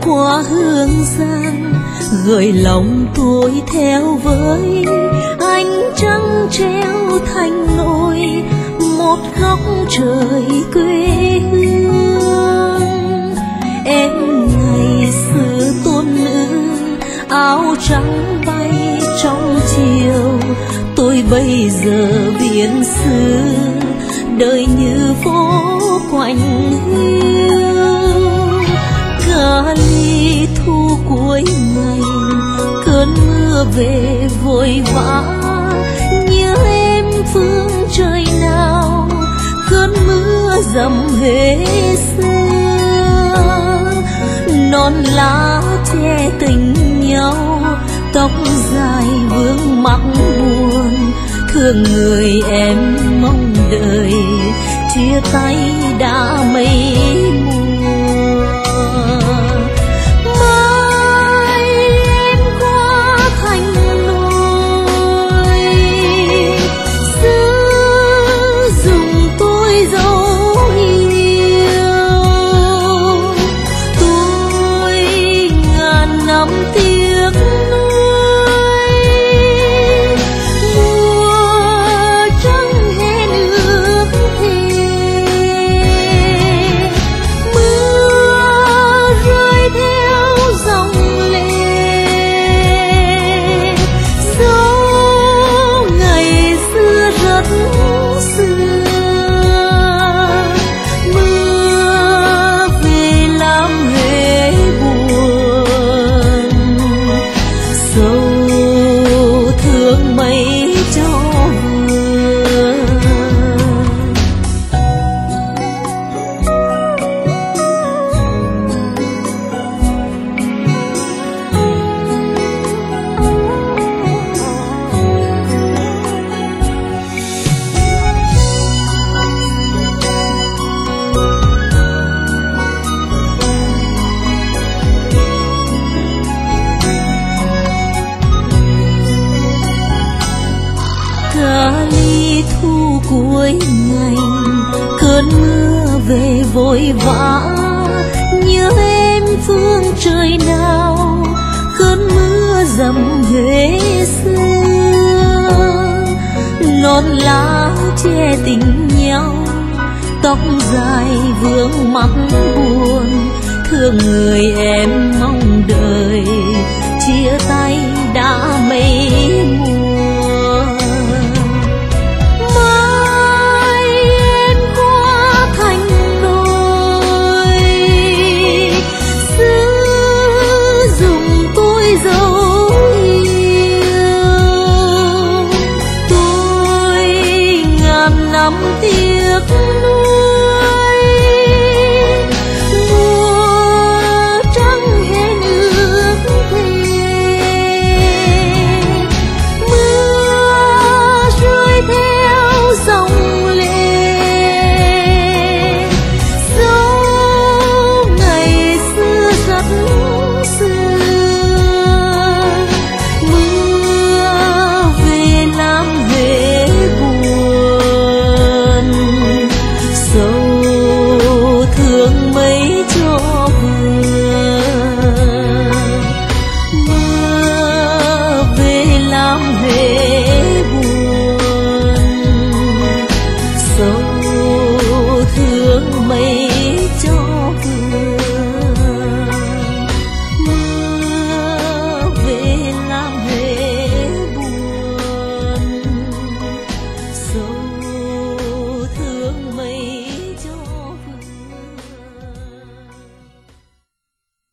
qua hương giang gợi lòng tôi theo với ánh trăng treo thành nỗi một góc trời quê hương. Em ngày xưa tôn nữ, áo trắng bay trong chiều, tôi bây giờ biển xưa, đời như phố quạnh hương cả ly thu cuối ngày, cơn mưa về vội vã. Nhớ em phương trời nào, cơn mưa dầm hề xưa. Non lá che tình nhau, tóc dài vương mắc buồn. Thương người em mong đợi, chia tay đã mấy cuối ngày. Cơn mưa về vội vã nhớ em phương trời nào. Cơn mưa dầm huế xưa. Non lá che tình nhau, tóc dài vương mắt buồn. Thương người mưa về làm huế